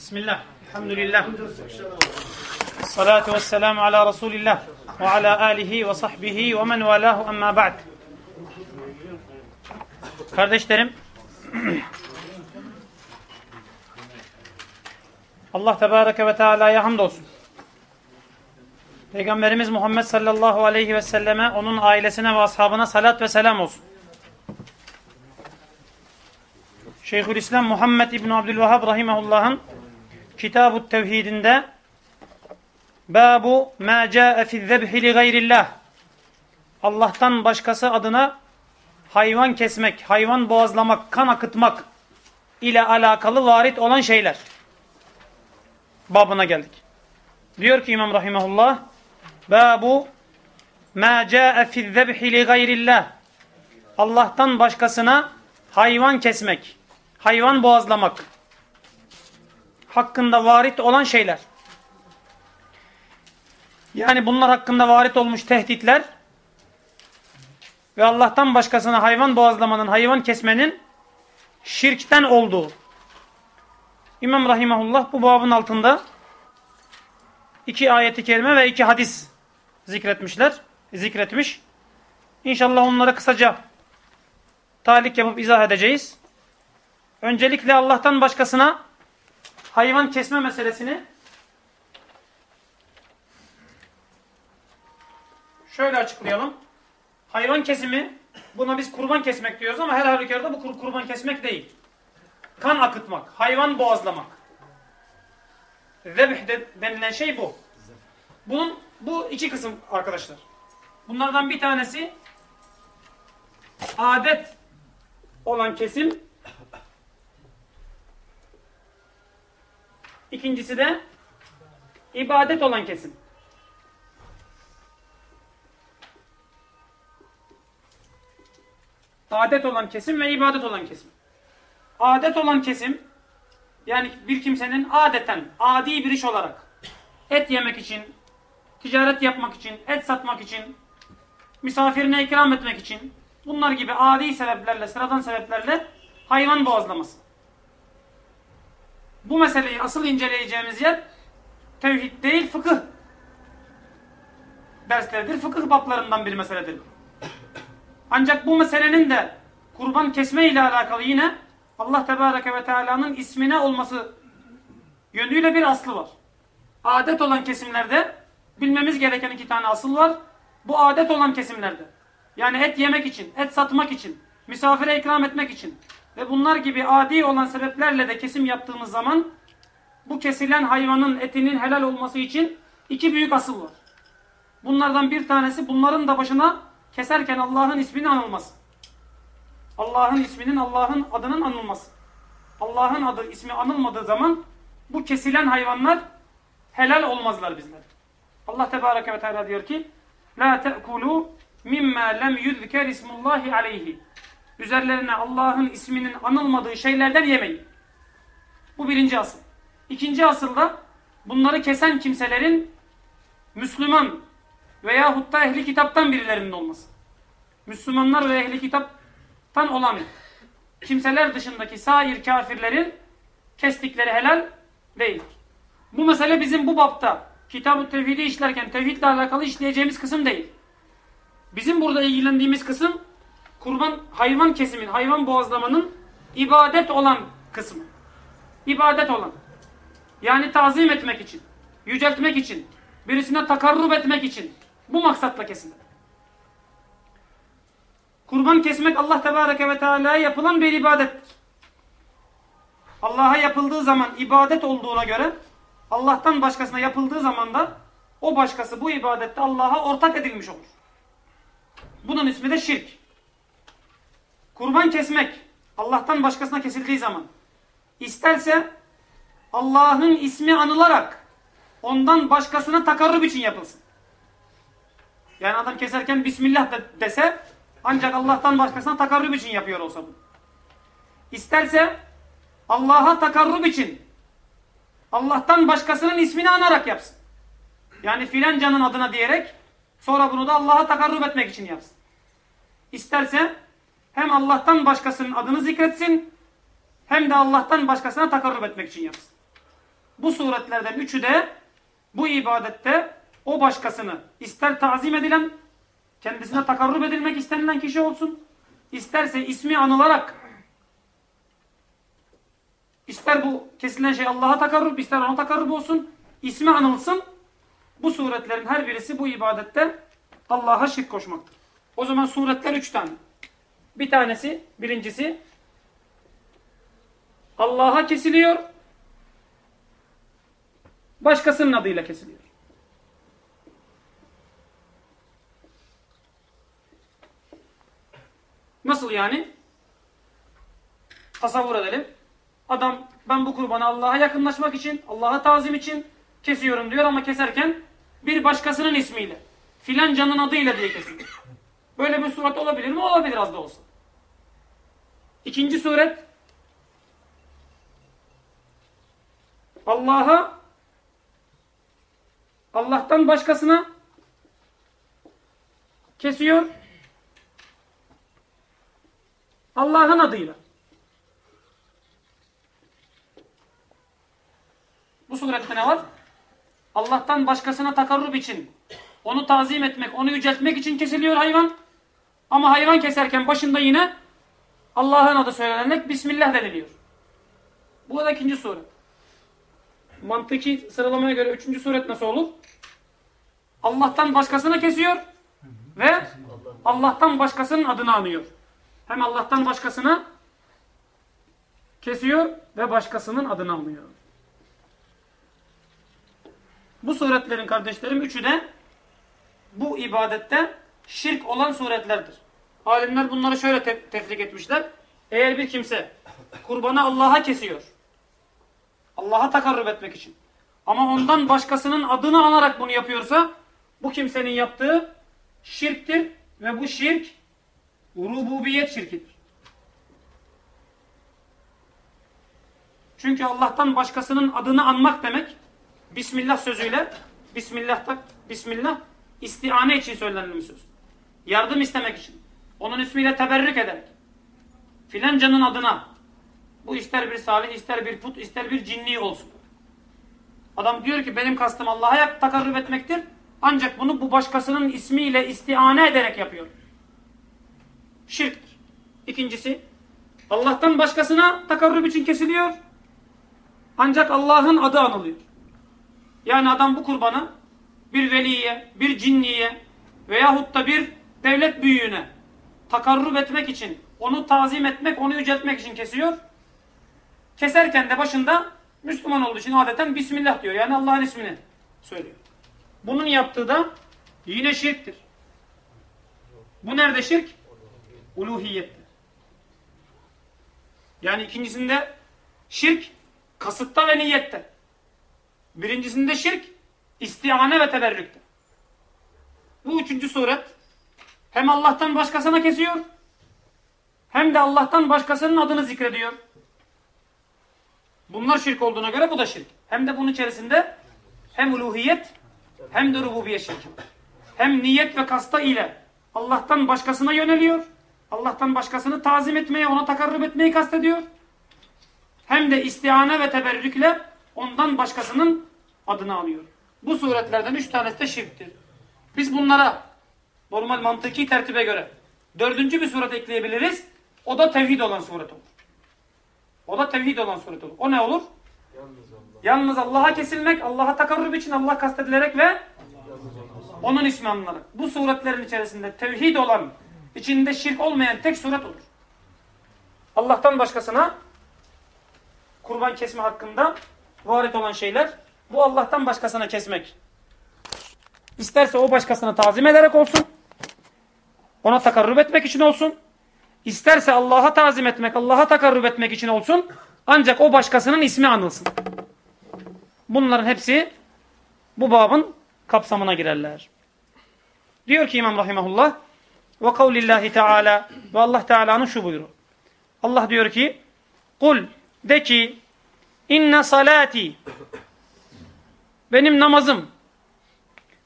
Bismillah. Elhamdülillah. Salatu vesselamu ala Resulillah ve ala alihi ve sahbihi ve men valahu amma ba'd. Kardeşlerim, Allah Tebareke ve Teala'ya hamdolsun. Peygamberimiz Muhammed sallallahu aleyhi ve selleme, onun ailesine ve ashabına salat ve selam olsun. Şeyhülislam Muhammed İbn Abdülvahhab rahimehullah'ın Kitab-ı Tevhidinde Babu ma ca'e fi zebhi li gayrillah Allah'tan başkası adına hayvan kesmek, hayvan boğazlamak, kan akıtmak ile alakalı varit olan şeyler. Babına geldik. Diyor ki İmam Rahimahullah Babu ma ca'e fi zebhi li gayrillah Allah'tan başkasına hayvan kesmek, hayvan boğazlamak hakkında varit olan şeyler. Yani bunlar hakkında varit olmuş tehditler ve Allah'tan başkasına hayvan boğazlamanın, hayvan kesmenin şirkten olduğu. İmam Rahimahullah bu babın altında iki ayeti kerime ve iki hadis zikretmişler, zikretmiş. İnşallah onları kısaca talik yapıp izah edeceğiz. Öncelikle Allah'tan başkasına hayvan kesme meselesini şöyle açıklayalım. Hayvan kesimi, buna biz kurban kesmek diyoruz ama her halükarda bu kur kurban kesmek değil. Kan akıtmak, hayvan boğazlamak. Zebh de, denilen şey bu. Bunun bu iki kısım arkadaşlar. Bunlardan bir tanesi adet olan kesim. İkincisi de ibadet olan kesim. Adet olan kesim ve ibadet olan kesim. Adet olan kesim yani bir kimsenin adeten, adi bir iş olarak et yemek için, ticaret yapmak için, et satmak için, misafirine ikram etmek için bunlar gibi adi sebeplerle, sıradan sebeplerle hayvan boğazlaması. Bu meseleyi asıl inceleyeceğimiz yer tevhid değil fıkıh dersleridir. Fıkıh bablarından bir meseledir. Ancak bu meselenin de kurban kesme ile alakalı yine Allah Tebareke ve Teala'nın ismine olması yönüyle bir aslı var. Adet olan kesimlerde bilmemiz gereken iki tane asıl var. Bu adet olan kesimlerde. Yani et yemek için, et satmak için, misafire ikram etmek için ve bunlar gibi adi olan sebeplerle de kesim yaptığımız zaman bu kesilen hayvanın etinin helal olması için iki büyük asıl var. Bunlardan bir tanesi bunların da başına keserken Allah'ın ismini anılması. Allah'ın isminin, Allah'ın adının anılması. Allah'ın adı, ismi anılmadığı zaman bu kesilen hayvanlar helal olmazlar bizler. Allah Tebareke ve Teala diyor ki La te'kulu mimma lem yuzker ismullahi aleyhi Üzerlerine Allah'ın isminin anılmadığı şeylerden yemeyin. Bu birinci asıl. İkinci asılda bunları kesen kimselerin Müslüman veya hutta ehli kitaptan birilerinin olması. Müslümanlar ve ehli kitaptan olan kimseler dışındaki sair kafirlerin kestikleri helal değildir. Bu mesele bizim bu bapta Kitab-ı Tevhid'i işlerken tevhidle alakalı işleyeceğimiz kısım değil. Bizim burada ilgilendiğimiz kısım kurban hayvan kesimin, hayvan boğazlamanın ibadet olan kısmı. İbadet olan. Yani tazim etmek için, yüceltmek için, birisine takarrub etmek için. Bu maksatla kesilir. Kurban kesmek Allah Tebareke ve Teala'ya yapılan bir ibadettir. Allah'a yapıldığı zaman ibadet olduğuna göre Allah'tan başkasına yapıldığı zaman da o başkası bu ibadette Allah'a ortak edilmiş olur. Bunun ismi de şirk. Kurban kesmek Allah'tan başkasına kesildiği zaman isterse Allah'ın ismi anılarak ondan başkasına takarrub için yapılsın. Yani adam keserken Bismillah de dese ancak Allah'tan başkasına takarrub için yapıyor olsa bu. İsterse Allah'a takarrub için Allah'tan başkasının ismini anarak yapsın. Yani filancanın adına diyerek sonra bunu da Allah'a takarrub etmek için yapsın. İsterse hem Allah'tan başkasının adını zikretsin hem de Allah'tan başkasına takarrub etmek için yapsın. Bu suretlerden üçü de bu ibadette o başkasını ister tazim edilen, kendisine takarrub edilmek istenilen kişi olsun, isterse ismi anılarak, ister bu kesilen şey Allah'a takarrub, ister ona takarrub olsun, ismi anılsın, bu suretlerin her birisi bu ibadette Allah'a şirk koşmaktır. O zaman suretler üç tane. Bir tanesi, birincisi Allah'a kesiliyor, başkasının adıyla kesiliyor. Nasıl yani? Tasavvur edelim. Adam ben bu kurbanı Allah'a yakınlaşmak için, Allah'a tazim için kesiyorum diyor ama keserken bir başkasının ismiyle, filan canın adıyla diye kesiyor. Böyle bir suret olabilir mi? Olabilir az da olsa. İkinci suret Allah'a Allah'tan başkasına kesiyor. Allah'ın adıyla. Bu surette ne var? Allah'tan başkasına takarrub için, onu tazim etmek, onu yüceltmek için kesiliyor hayvan. Ama hayvan keserken başında yine Allah'ın adı söylenerek Bismillah deniliyor. Bu da ikinci suret. Mantıki sıralamaya göre üçüncü suret nasıl olur? Allah'tan başkasına kesiyor ve Allah'tan başkasının adını anıyor. Hem Allah'tan başkasına kesiyor ve başkasının adını alıyor. Bu suretlerin kardeşlerim üçü de bu ibadette şirk olan suretlerdir. Alimler bunları şöyle te tefrik etmişler. Eğer bir kimse kurbanı Allah'a kesiyor. Allah'a takarrub etmek için. Ama ondan başkasının adını anarak bunu yapıyorsa bu kimsenin yaptığı şirktir ve bu şirk rububiyet şirkidir. Çünkü Allah'tan başkasının adını anmak demek Bismillah sözüyle Bismillah Bismillah istiane için söylenen bir söz. Yardım istemek için. Onun ismiyle teberrük ederek. Filancanın adına bu ister bir salih, ister bir put, ister bir cinni olsun. Adam diyor ki benim kastım Allah'a takarrub etmektir. Ancak bunu bu başkasının ismiyle istiane ederek yapıyor. Şirktir. İkincisi Allah'tan başkasına takarrub için kesiliyor. Ancak Allah'ın adı anılıyor. Yani adam bu kurbanı bir veliye, bir cinniye veyahut da bir devlet büyüğüne takarrub etmek için, onu tazim etmek, onu yüceltmek için kesiyor. Keserken de başında Müslüman olduğu için adeten Bismillah diyor. Yani Allah'ın ismini söylüyor. Bunun yaptığı da yine şirktir. Bu nerede şirk? Uluhiyette. Yani ikincisinde şirk kasıtta ve niyette. Birincisinde şirk istiane ve teberrükte. Bu üçüncü suret hem Allah'tan başkasına kesiyor hem de Allah'tan başkasının adını zikrediyor. Bunlar şirk olduğuna göre bu da şirk. Hem de bunun içerisinde hem uluhiyet hem de rububiyet şirki. Hem niyet ve kasta ile Allah'tan başkasına yöneliyor. Allah'tan başkasını tazim etmeye, ona takarrub etmeyi kastediyor. Hem de istihane ve teberrükle ondan başkasının adını alıyor. Bu suretlerden üç tanesi de şirktir. Biz bunlara normal mantıki tertibe göre dördüncü bir suret ekleyebiliriz. O da tevhid olan suret olur. O da tevhid olan suret olur. O ne olur? Yalnız Allah'a kesilmek, Allah'a takarrub için Allah kastedilerek ve onun ismi anılarak. Bu suretlerin içerisinde tevhid olan, içinde şirk olmayan tek suret olur. Allah'tan başkasına kurban kesme hakkında varit olan şeyler bu Allah'tan başkasına kesmek. İsterse o başkasına tazim ederek olsun, ona takarrub etmek için olsun, isterse Allah'a tazim etmek, Allah'a takarrub etmek için olsun, ancak o başkasının ismi anılsın. Bunların hepsi bu babın kapsamına girerler. Diyor ki İmam Rahimahullah ve kavlillahi teala ve Allah Teala'nın şu buyruğu. Allah diyor ki kul de ki inne salati benim namazım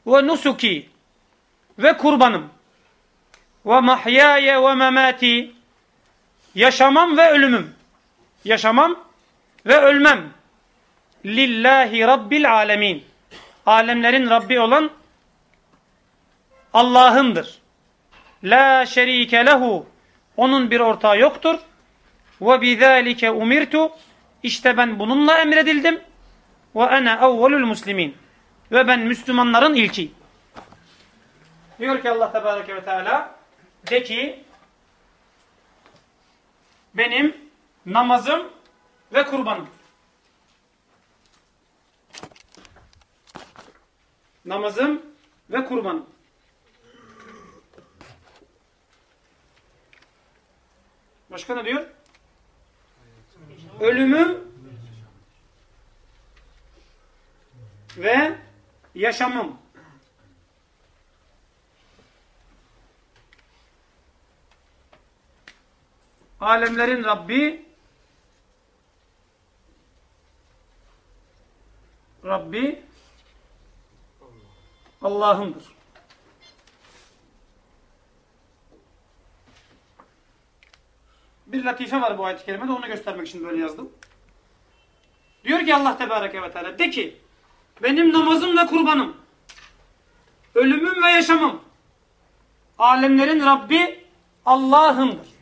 ve nusuki ve kurbanım ve mahyaye ve memati yaşamam ve ölümüm yaşamam ve ölmem lillahi rabbil alemin. Alemlerin Rabbi olan Allah'ındır. La şerike lehu. Onun bir ortağı yoktur. Ve bizalike umirtu. İşte ben bununla emredildim. Ve ene evvelul muslimin. Ve ben Müslümanların ilki. Diyor ki Allah Tebareke ve Teala de ki benim namazım ve kurbanım. Namazım ve kurbanım. Başka ne diyor? Ölümüm ve yaşamım. Alemlerin Rabbi Rabbi Allah'ındır. Bir latife var bu ayet-i kerimede onu göstermek için böyle yazdım. Diyor ki Allah Tebareke ve Teala de ki benim namazım ve kurbanım ölümüm ve yaşamım alemlerin Rabbi Allah'ındır.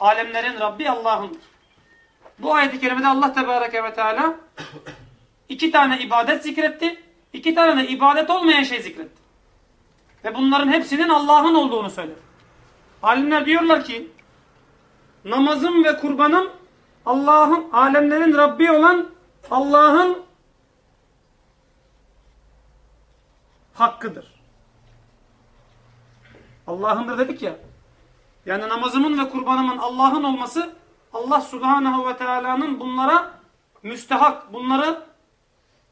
Alemlerin Rabbi Allah'ındır. Bu ayet-i kerimede Allah Tebareke ve Teala iki tane ibadet zikretti. iki tane de ibadet olmayan şey zikretti. Ve bunların hepsinin Allah'ın olduğunu söyledi. Alimler diyorlar ki namazım ve kurbanım Allah'ın alemlerin Rabbi olan Allah'ın hakkıdır. Allah'ındır dedik ya. Yani namazımın ve kurbanımın Allah'ın olması Allah subhanahu ve teala'nın bunlara müstehak, bunları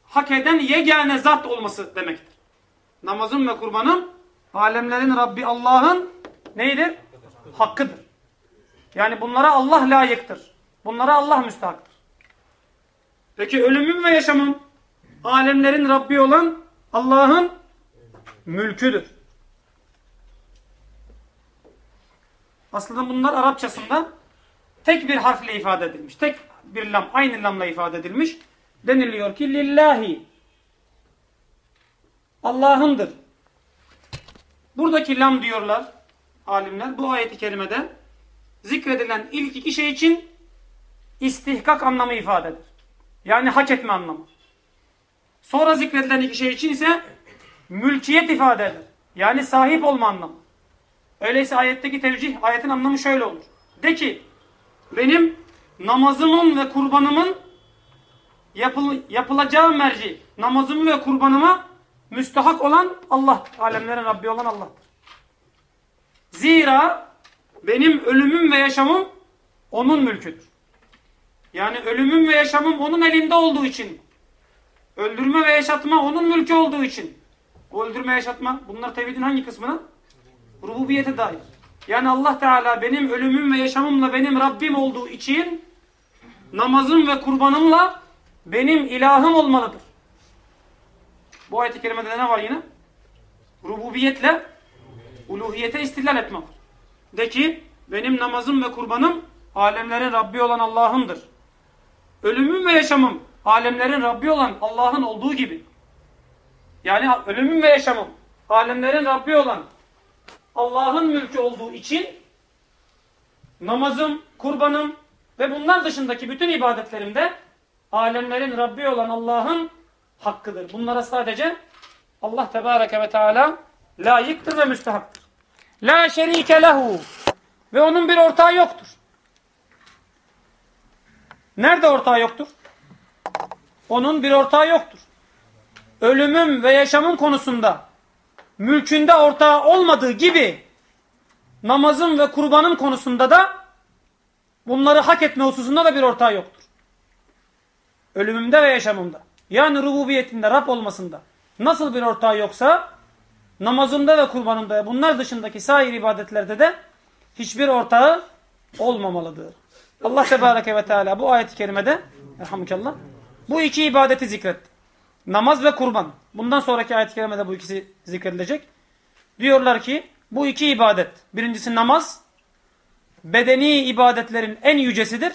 hak eden yegane zat olması demektir. Namazım ve kurbanım alemlerin Rabbi Allah'ın neydir? Hakkıdır. Yani bunlara Allah layıktır. Bunlara Allah müstahaktır. Peki ölümüm ve yaşamım alemlerin Rabbi olan Allah'ın mülküdür. Aslında bunlar Arapçasında tek bir harfle ifade edilmiş. Tek bir lam, aynı lamla ifade edilmiş. Deniliyor ki lillahi Allah'ındır. Buradaki lam diyorlar alimler bu ayeti kerimede zikredilen ilk iki şey için istihkak anlamı ifade eder. Yani hak etme anlamı. Sonra zikredilen iki şey için ise mülkiyet ifade eder. Yani sahip olma anlamı. Öyleyse ayetteki tevcih, ayetin anlamı şöyle olur. De ki, benim namazımın ve kurbanımın yapıl yapılacağı merci, namazımı ve kurbanıma müstahak olan Allah, alemlerin Rabbi olan Allah'tır. Zira benim ölümüm ve yaşamım onun mülküdür. Yani ölümüm ve yaşamım onun elinde olduğu için, öldürme ve yaşatma onun mülkü olduğu için, öldürme yaşatma, bunlar tevhidin hangi kısmına? Rububiyete dair. Yani Allah Teala benim ölümüm ve yaşamımla benim Rabbim olduğu için namazım ve kurbanımla benim ilahım olmalıdır. Bu ayet-i kerimede ne var yine? Rububiyetle uluhiyete istilal etme var. De ki benim namazım ve kurbanım alemlerin Rabbi olan Allah'ındır. Ölümüm ve yaşamım alemlerin Rabbi olan Allah'ın olduğu gibi. Yani ölümüm ve yaşamım alemlerin Rabbi olan Allah'ın mülkü olduğu için namazım, kurbanım ve bunlar dışındaki bütün ibadetlerimde alemlerin Rabbi olan Allah'ın hakkıdır. Bunlara sadece Allah Tebareke ve Teala layıktır ve müstehaktır. La şerike lehu ve onun bir ortağı yoktur. Nerede ortağı yoktur? Onun bir ortağı yoktur. Ölümüm ve yaşamım konusunda mülkünde ortağı olmadığı gibi namazım ve kurbanım konusunda da bunları hak etme hususunda da bir ortağı yoktur. Ölümümde ve yaşamımda. Yani rububiyetinde, Rab olmasında nasıl bir ortağı yoksa namazımda ve kurbanımda bunlar dışındaki sair ibadetlerde de hiçbir ortağı olmamalıdır. Allah Tebareke ve Teala bu ayet-i kerimede bu iki ibadeti zikretti. Namaz ve kurban. Bundan sonraki ayet-i kerimede bu ikisi zikredilecek. Diyorlar ki bu iki ibadet. Birincisi namaz. Bedeni ibadetlerin en yücesidir.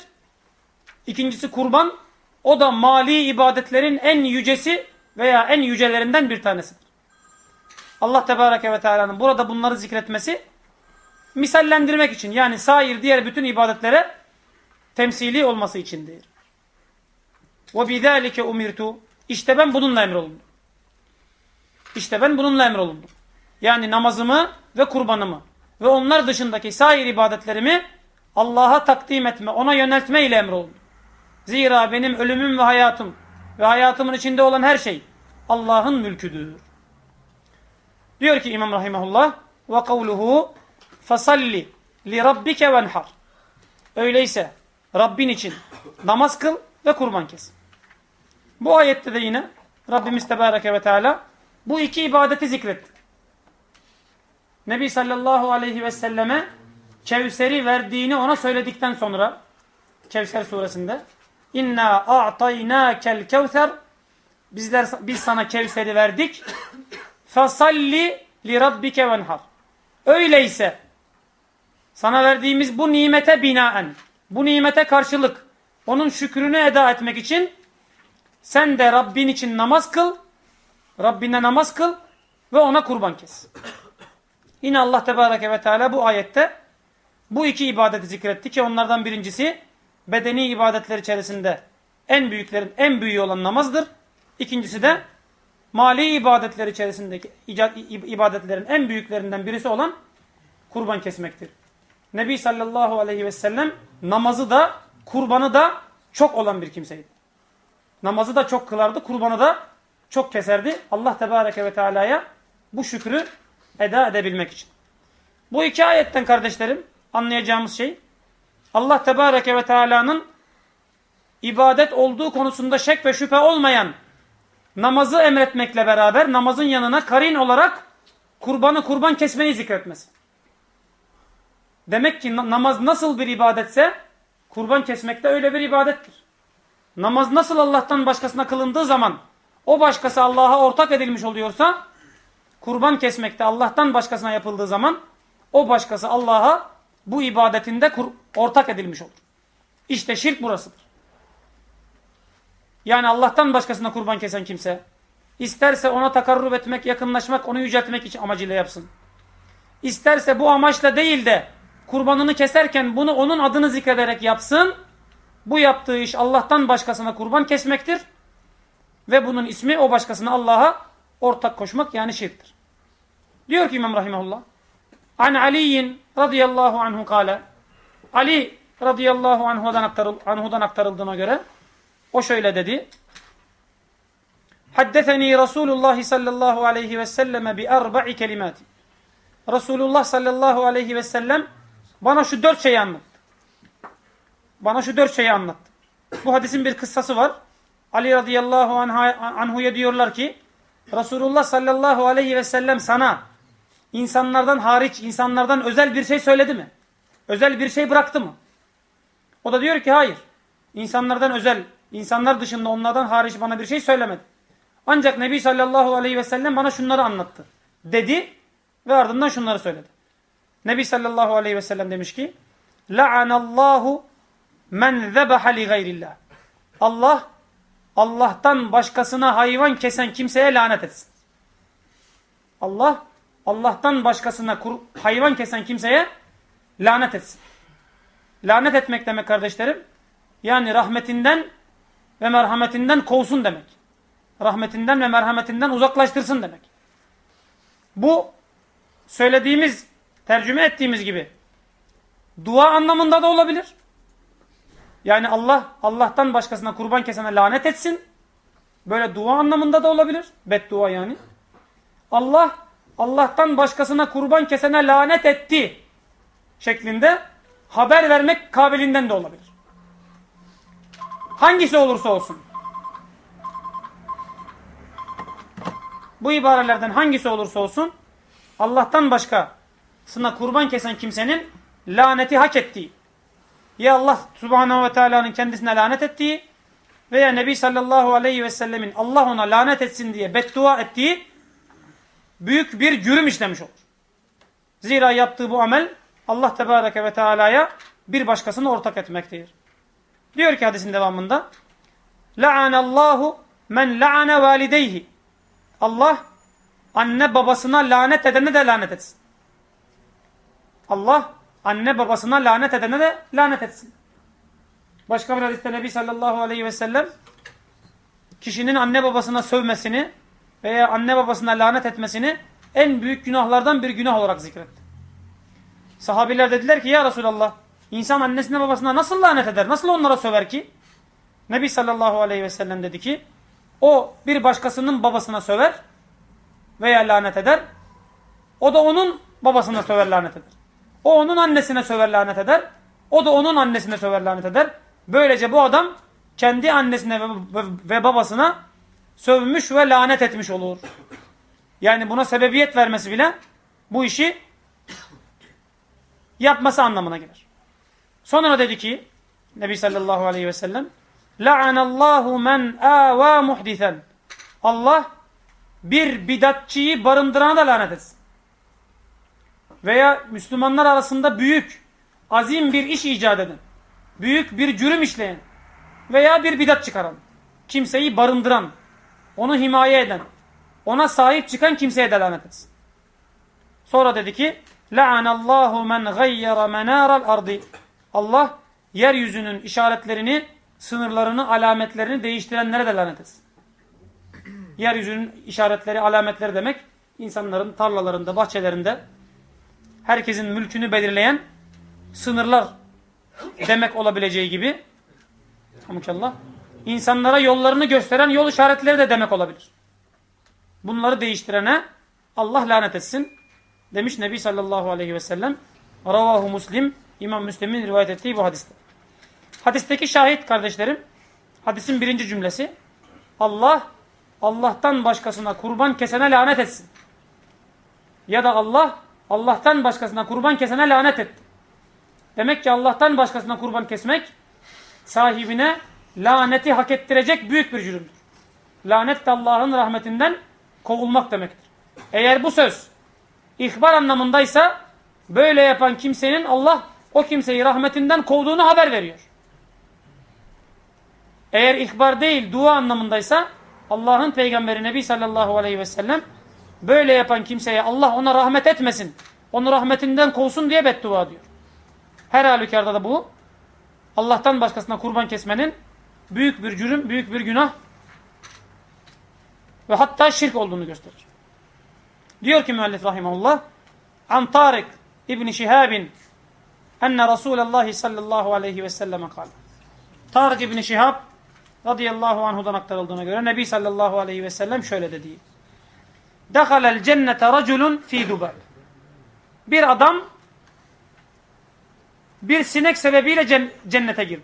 İkincisi kurban. O da mali ibadetlerin en yücesi veya en yücelerinden bir tanesidir. Allah Tebareke ve Teala'nın burada bunları zikretmesi misallendirmek için yani sair diğer bütün ibadetlere temsili olması içindir. وَبِذَٰلِكَ umirtu işte ben bununla emrolundum. İşte ben bununla emrolundum. Yani namazımı ve kurbanımı ve onlar dışındaki sair ibadetlerimi Allah'a takdim etme, ona yöneltme ile emrolundum. Zira benim ölümüm ve hayatım ve hayatımın içinde olan her şey Allah'ın mülküdür. Diyor ki İmam Rahimahullah ve kavluhu fasalli li rabbike venhar. Öyleyse Rabbin için namaz kıl ve kurban kes. Bu ayette de yine Rabbimiz Tebareke ve Teala bu iki ibadeti zikretti. Nebi sallallahu aleyhi ve selleme Kevser'i verdiğini ona söyledikten sonra Kevser suresinde İnna a'taynâkel kevser Bizler biz sana Kevser'i verdik. Fasalli li rabbike venhar. Öyleyse sana verdiğimiz bu nimete binaen, bu nimete karşılık onun şükrünü eda etmek için sen de Rabbin için namaz kıl, Rabbine namaz kıl ve ona kurban kes. Yine Allah Tebareke ve Teala bu ayette bu iki ibadeti zikretti ki onlardan birincisi bedeni ibadetler içerisinde en büyüklerin en büyüğü olan namazdır. İkincisi de mali ibadetler içerisindeki ibadetlerin en büyüklerinden birisi olan kurban kesmektir. Nebi sallallahu aleyhi ve sellem namazı da kurbanı da çok olan bir kimseydi. Namazı da çok kılardı, kurbanı da çok keserdi. Allah tebareke ve teala'ya bu şükrü eda edebilmek için. Bu iki ayetten kardeşlerim anlayacağımız şey Allah tebareke ve teala'nın ibadet olduğu konusunda şek ve şüphe olmayan namazı emretmekle beraber namazın yanına karin olarak kurbanı kurban kesmeyi zikretmesi. Demek ki namaz nasıl bir ibadetse kurban kesmek de öyle bir ibadettir. Namaz nasıl Allah'tan başkasına kılındığı zaman o başkası Allah'a ortak edilmiş oluyorsa kurban kesmekte Allah'tan başkasına yapıldığı zaman o başkası Allah'a bu ibadetinde ortak edilmiş olur. İşte şirk burasıdır. Yani Allah'tan başkasına kurban kesen kimse isterse ona takarrub etmek, yakınlaşmak, onu yüceltmek için amacıyla yapsın. İsterse bu amaçla değil de kurbanını keserken bunu onun adını zikrederek yapsın. Bu yaptığı iş Allah'tan başkasına kurban kesmektir. Ve bunun ismi o başkasına Allah'a ortak koşmak yani şirktir. Diyor ki İmam Rahimahullah. An Ali'in radıyallahu anhu kale. Ali radıyallahu anhudan, aktarıl, anhudan aktarıldığına göre o şöyle dedi. Haddeseni Resulullah sallallahu aleyhi ve selleme bi arba'i kelimat. Resulullah sallallahu aleyhi ve sellem bana şu dört şeyi anlattı. Bana şu dört şeyi anlattı. Bu hadisin bir kıssası var. Ali radıyallahu anhu'ya diyorlar ki Resulullah sallallahu aleyhi ve sellem sana insanlardan hariç, insanlardan özel bir şey söyledi mi? Özel bir şey bıraktı mı? O da diyor ki hayır. İnsanlardan özel, insanlar dışında onlardan hariç bana bir şey söylemedi. Ancak Nebi sallallahu aleyhi ve sellem bana şunları anlattı. Dedi ve ardından şunları söyledi. Nebi sallallahu aleyhi ve sellem demiş ki La'anallahu men zebaha li gayrillah. Allah Allah'tan başkasına hayvan kesen kimseye lanet etsin. Allah Allah'tan başkasına hayvan kesen kimseye lanet etsin. Lanet etmek demek kardeşlerim. Yani rahmetinden ve merhametinden kovsun demek. Rahmetinden ve merhametinden uzaklaştırsın demek. Bu söylediğimiz, tercüme ettiğimiz gibi dua anlamında da olabilir. Yani Allah Allah'tan başkasına kurban kesene lanet etsin. Böyle dua anlamında da olabilir. Beddua yani. Allah Allah'tan başkasına kurban kesene lanet etti şeklinde haber vermek kabilinden de olabilir. Hangisi olursa olsun. Bu ibarelerden hangisi olursa olsun Allah'tan başkasına kurban kesen kimsenin laneti hak ettiği ya Allah subhanahu ve teala'nın kendisine lanet ettiği veya Nebi sallallahu aleyhi ve sellemin Allah ona lanet etsin diye beddua ettiği büyük bir cürüm işlemiş olur. Zira yaptığı bu amel Allah tebareke ve teala'ya bir başkasını ortak etmektedir. Diyor ki hadisin devamında La'anallahu men la'ane valideyhi. Allah anne babasına lanet edene de lanet etsin. Allah anne babasına lanet edene de lanet etsin. Başka bir hadiste Nebi sallallahu aleyhi ve sellem kişinin anne babasına sövmesini veya anne babasına lanet etmesini en büyük günahlardan bir günah olarak zikretti. Sahabiler dediler ki ya Resulallah insan annesine babasına nasıl lanet eder? Nasıl onlara söver ki? Nebi sallallahu aleyhi ve sellem dedi ki o bir başkasının babasına söver veya lanet eder. O da onun babasına söver lanet eder. O onun annesine söver lanet eder. O da onun annesine söver lanet eder. Böylece bu adam kendi annesine ve babasına sövmüş ve lanet etmiş olur. Yani buna sebebiyet vermesi bile bu işi yapması anlamına gelir. Sonra dedi ki Nebi sallallahu aleyhi ve sellem La'anallahu men ava muhdisen Allah bir bidatçıyı barındırana da lanet etsin. Veya Müslümanlar arasında büyük, azim bir iş icat eden, büyük bir cürüm işleyen veya bir bidat çıkaran, kimseyi barındıran, onu himaye eden, ona sahip çıkan kimseye de lanet etsin. Sonra dedi ki, La'anallahu men gayyara menaral ardi. Allah yeryüzünün işaretlerini, sınırlarını, alametlerini değiştirenlere de lanet etsin. Yeryüzünün işaretleri, alametleri demek insanların tarlalarında, bahçelerinde herkesin mülkünü belirleyen sınırlar demek olabileceği gibi Hamdülillah. İnsanlara yollarını gösteren yol işaretleri de demek olabilir. Bunları değiştirene Allah lanet etsin. Demiş Nebi sallallahu aleyhi ve sellem. Ravahu Muslim. İmam Müslim'in rivayet ettiği bu hadiste. Hadisteki şahit kardeşlerim. Hadisin birinci cümlesi. Allah Allah'tan başkasına kurban kesene lanet etsin. Ya da Allah Allah'tan başkasına kurban kesene lanet etti. Demek ki Allah'tan başkasına kurban kesmek sahibine laneti hak ettirecek büyük bir cürümdür. Lanet de Allah'ın rahmetinden kovulmak demektir. Eğer bu söz ihbar anlamındaysa böyle yapan kimsenin Allah o kimseyi rahmetinden kovduğunu haber veriyor. Eğer ihbar değil dua anlamındaysa Allah'ın peygamberi Nebi sallallahu aleyhi ve sellem böyle yapan kimseye Allah ona rahmet etmesin, onu rahmetinden kovsun diye beddua diyor. Her halükarda da bu Allah'tan başkasına kurban kesmenin büyük bir cürüm, büyük bir günah ve hatta şirk olduğunu gösterir. Diyor ki müellif rahimahullah An Tarık İbni Şihabin enne Resulallah sallallahu aleyhi ve selleme kal. Tarık İbni Şihab radıyallahu anhudan aktarıldığına göre Nebi sallallahu aleyhi ve sellem şöyle dedi. Dehalel cennete raculun fi dubab. Bir adam bir sinek sebebiyle cennete girdi.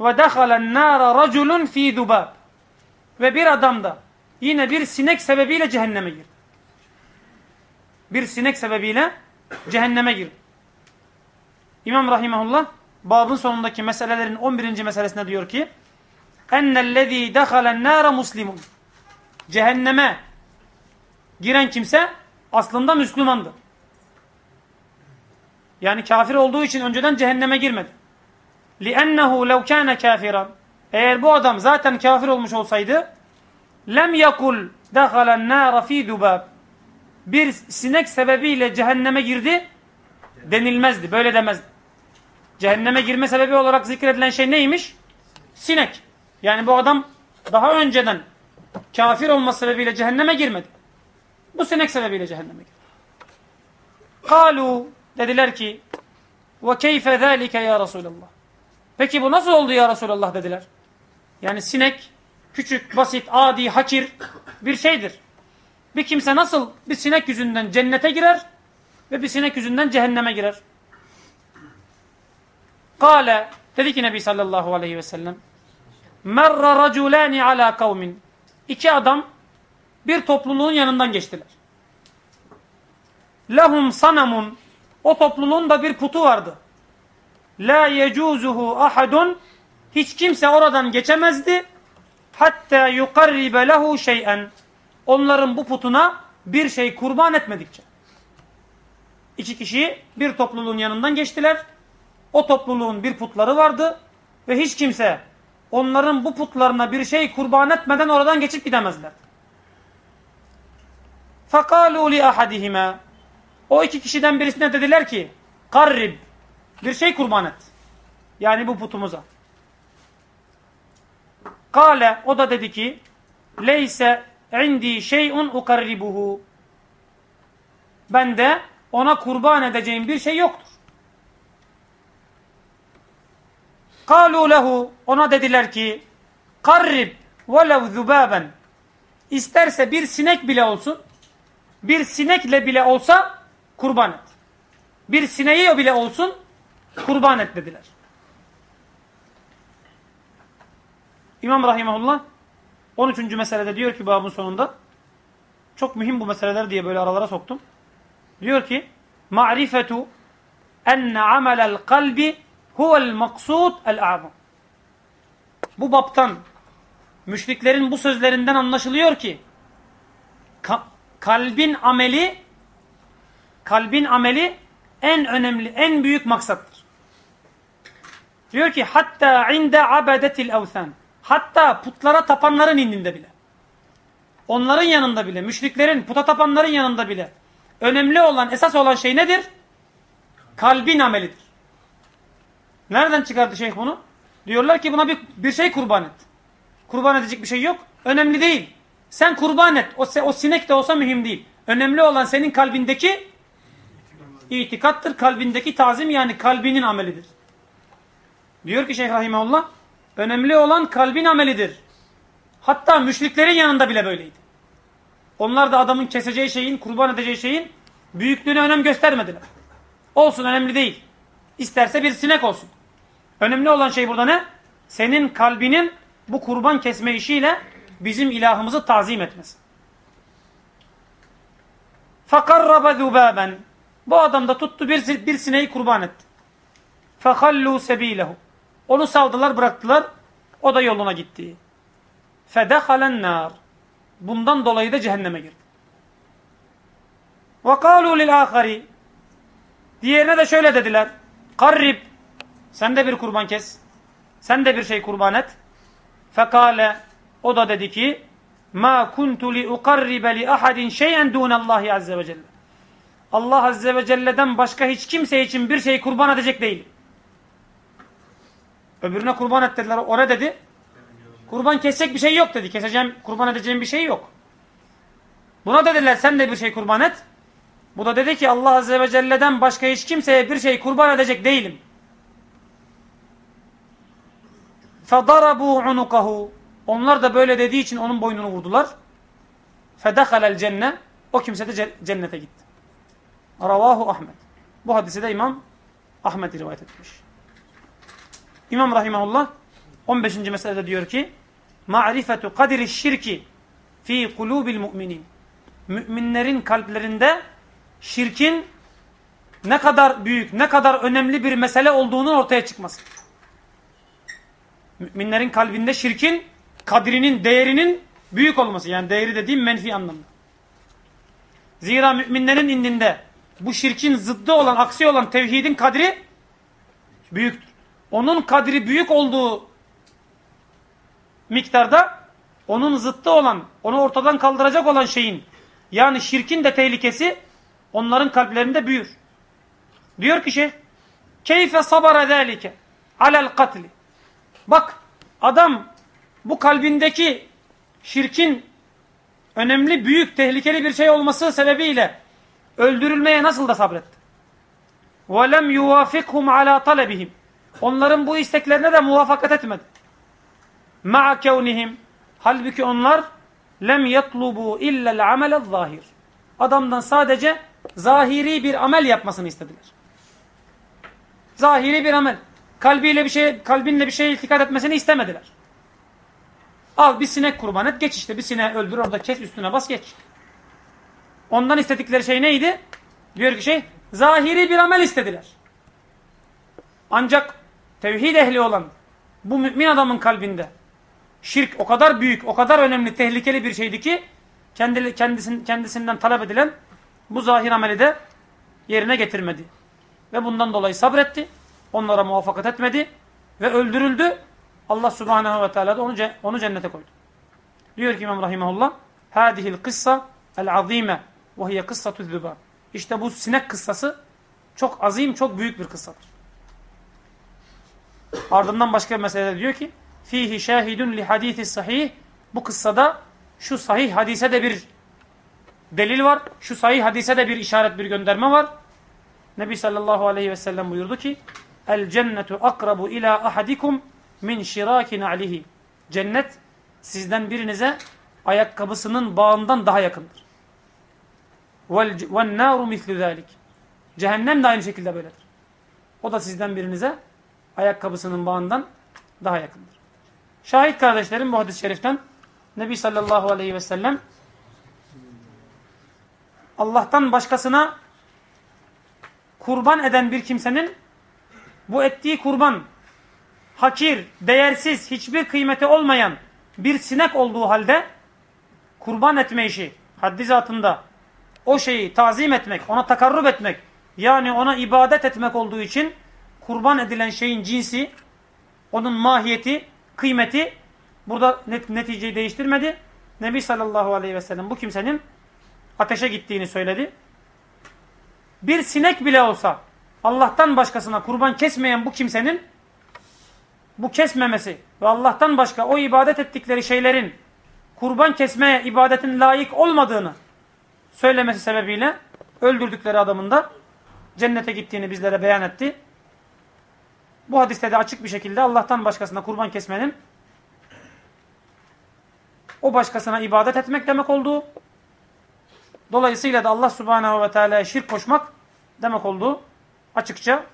Ve dehalen nara raculun fi dubab. Ve bir adam da yine bir sinek sebebiyle cehenneme girdi. Bir sinek sebebiyle cehenneme girdi. İmam Rahimahullah babın sonundaki meselelerin 11. meselesine diyor ki ennellezî dehalen nâre muslimun cehenneme giren kimse aslında Müslümandır. Yani kafir olduğu için önceden cehenneme girmedi. لِأَنَّهُ لَوْ كَانَ كَافِرًا Eğer bu adam zaten kafir olmuş olsaydı lem yakul dehalen nâra fî dubab bir sinek sebebiyle cehenneme girdi denilmezdi. Böyle demezdi. Cehenneme girme sebebi olarak zikredilen şey neymiş? Sinek. Yani bu adam daha önceden kafir olması sebebiyle cehenneme girmedi. Bu sinek sebebiyle cehenneme girdi. Kalu dediler ki ve keyfe zâlike ya Resulallah. Peki bu nasıl oldu ya Resulallah dediler. Yani sinek küçük, basit, adi, hakir bir şeydir. Bir kimse nasıl bir sinek yüzünden cennete girer ve bir sinek yüzünden cehenneme girer? Kale dedi ki Nebi sallallahu aleyhi ve sellem merra raculani ala kavmin iki adam bir topluluğun yanından geçtiler. Lehum sanamun o topluluğun da bir putu vardı. La yecuzuhu ahadun hiç kimse oradan geçemezdi. Hatta yukarribe lehu şey'en onların bu putuna bir şey kurban etmedikçe. İki kişi bir topluluğun yanından geçtiler. O topluluğun bir putları vardı ve hiç kimse onların bu putlarına bir şey kurban etmeden oradan geçip gidemezler. فَقَالُوا لِأَحَدِهِمَا O iki kişiden birisine dediler ki karrib bir şey kurban et. Yani bu putumuza. Kale o da dedi ki leyse indi şeyun ukarribuhu bende ona kurban edeceğim bir şey yoktur. Kalu lehu ona dediler ki karrib velev zubaben isterse bir sinek bile olsun bir sinekle bile olsa kurban et. Bir sineği bile olsun kurban et dediler. İmam Rahimahullah 13. meselede diyor ki babın sonunda çok mühim bu meseleler diye böyle aralara soktum. Diyor ki ma'rifetu enne amelel kalbi huvel maksud el a'zam. Bu baptan müşriklerin bu sözlerinden anlaşılıyor ki kalbin ameli kalbin ameli en önemli, en büyük maksattır. Diyor ki hatta inde abedetil evsen. Hatta putlara tapanların indinde bile. Onların yanında bile, müşriklerin, puta tapanların yanında bile önemli olan, esas olan şey nedir? Kalbin amelidir. Nereden çıkardı şeyh bunu? Diyorlar ki buna bir, bir şey kurban et. Kurban edecek bir şey yok. Önemli değil. Sen kurban et. O, o sinek de olsa mühim değil. Önemli olan senin kalbindeki itikattır. Kalbindeki tazim yani kalbinin amelidir. Diyor ki Şeyh Rahimahullah önemli olan kalbin amelidir. Hatta müşriklerin yanında bile böyleydi. Onlar da adamın keseceği şeyin, kurban edeceği şeyin büyüklüğüne önem göstermediler. Olsun önemli değil. İsterse bir sinek olsun. Önemli olan şey burada ne? Senin kalbinin bu kurban kesme işiyle bizim ilahımızı tazim etmesi. فَقَرَّبَ ذُبَابًا Bu adam da tuttu bir, bir sineği kurban etti. فَخَلُّوا سَب۪يلَهُ Onu saldılar bıraktılar. O da yoluna gitti. فَدَخَلَ النَّارِ Bundan dolayı da cehenneme girdi. وَقَالُوا لِلْآخَرِ Diğerine de şöyle dediler. Karrib sen de bir kurban kes. Sen de bir şey kurban et. Fekale o da dedi ki ma kuntu li uqarribe li ahadin şey'en dunallahi azze ve celle. Allah azze ve celle'den başka hiç kimse için bir şey kurban edecek değilim. Öbürüne kurban et dediler. O ne dedi? Kurban kesecek bir şey yok dedi. Keseceğim, kurban edeceğim bir şey yok. Buna dediler sen de bir şey kurban et. Bu da dedi ki Allah azze ve celle'den başka hiç kimseye bir şey kurban edecek değilim. فَضَرَبُوا عُنُقَهُ onlar da böyle dediği için onun boynunu vurdular. Fedehalel cenne. O kimse de cennete gitti. Ravahu Ahmet. Bu hadisi de İmam Ahmet rivayet etmiş. İmam Rahimahullah 15. meselede diyor ki Ma'rifetu kadiri şirki fi kulubil mu'minin. Müminlerin kalplerinde şirkin ne kadar büyük, ne kadar önemli bir mesele olduğunu ortaya çıkması. Müminlerin kalbinde şirkin kadrinin, değerinin büyük olması. Yani değeri dediğim menfi anlamda. Zira müminlerin indinde bu şirkin zıddı olan, aksi olan tevhidin kadri büyüktür. Onun kadri büyük olduğu miktarda onun zıttı olan, onu ortadan kaldıracak olan şeyin yani şirkin de tehlikesi onların kalplerinde büyür. Diyor ki şey keyfe sabara zâlike alel katli Bak adam bu kalbindeki şirkin önemli, büyük, tehlikeli bir şey olması sebebiyle öldürülmeye nasıl da sabretti. وَلَمْ يُوَافِقْهُمْ عَلَى طَلَبِهِمْ Onların bu isteklerine de muvaffakat etmedi. مَعَ كَوْنِهِمْ Halbuki onlar lem yatlubu illel amel zahir. Adamdan sadece zahiri bir amel yapmasını istediler. Zahiri bir amel kalbiyle bir şey, kalbinle bir şeye iltikat etmesini istemediler. Al bir sinek kurban et, geç işte bir sineği öldür, orada kes, üstüne bas, geç. Ondan istedikleri şey neydi? Diyor ki şey, zahiri bir amel istediler. Ancak tevhid ehli olan bu mümin adamın kalbinde şirk o kadar büyük, o kadar önemli, tehlikeli bir şeydi ki kendi, kendisin, kendisinden talep edilen bu zahir ameli de yerine getirmedi. Ve bundan dolayı sabretti onlara muvaffakat etmedi ve öldürüldü. Allah subhanehu ve teala da onu, onu cennete koydu. Diyor ki İmam Rahimahullah Hadihil kıssa el azime ve hiye kıssatü züba. İşte bu sinek kıssası çok azim, çok büyük bir kıssadır. Ardından başka bir meselede diyor ki fihi şahidun li hadisi sahih bu kıssada şu sahih hadise de bir delil var. Şu sahih hadise de bir işaret, bir gönderme var. Nebi sallallahu aleyhi ve sellem buyurdu ki El cennetu akrabu ila ahadikum min şiraki na'lihi. Cennet sizden birinize ayakkabısının bağından daha yakındır. Vel naru mislu zalik. Cehennem de aynı şekilde böyledir. O da sizden birinize ayakkabısının bağından daha yakındır. Şahit kardeşlerim bu hadis-i şeriften Nebi sallallahu aleyhi ve sellem Allah'tan başkasına kurban eden bir kimsenin bu ettiği kurban hakir, değersiz, hiçbir kıymeti olmayan bir sinek olduğu halde kurban etme işi haddi zatında o şeyi tazim etmek, ona takarrub etmek yani ona ibadet etmek olduğu için kurban edilen şeyin cinsi, onun mahiyeti, kıymeti burada net, neticeyi değiştirmedi. Nebi sallallahu aleyhi ve sellem bu kimsenin ateşe gittiğini söyledi. Bir sinek bile olsa Allah'tan başkasına kurban kesmeyen bu kimsenin bu kesmemesi ve Allah'tan başka o ibadet ettikleri şeylerin kurban kesmeye ibadetin layık olmadığını söylemesi sebebiyle öldürdükleri adamın da cennete gittiğini bizlere beyan etti. Bu hadiste de açık bir şekilde Allah'tan başkasına kurban kesmenin o başkasına ibadet etmek demek olduğu, dolayısıyla da Allah subhanehu ve teala'ya şirk koşmak demek olduğu açıkça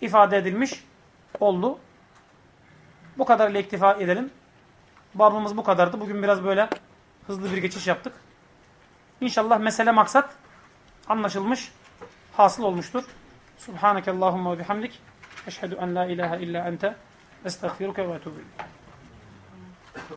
ifade edilmiş oldu. Bu kadarıyla iktifa edelim. Babımız bu kadardı. Bugün biraz böyle hızlı bir geçiş yaptık. İnşallah mesele maksat anlaşılmış, hasıl olmuştur. Subhaneke Allahumma ve bihamdik. Eşhedü en la ilahe illa ente estağfiruke ve etubu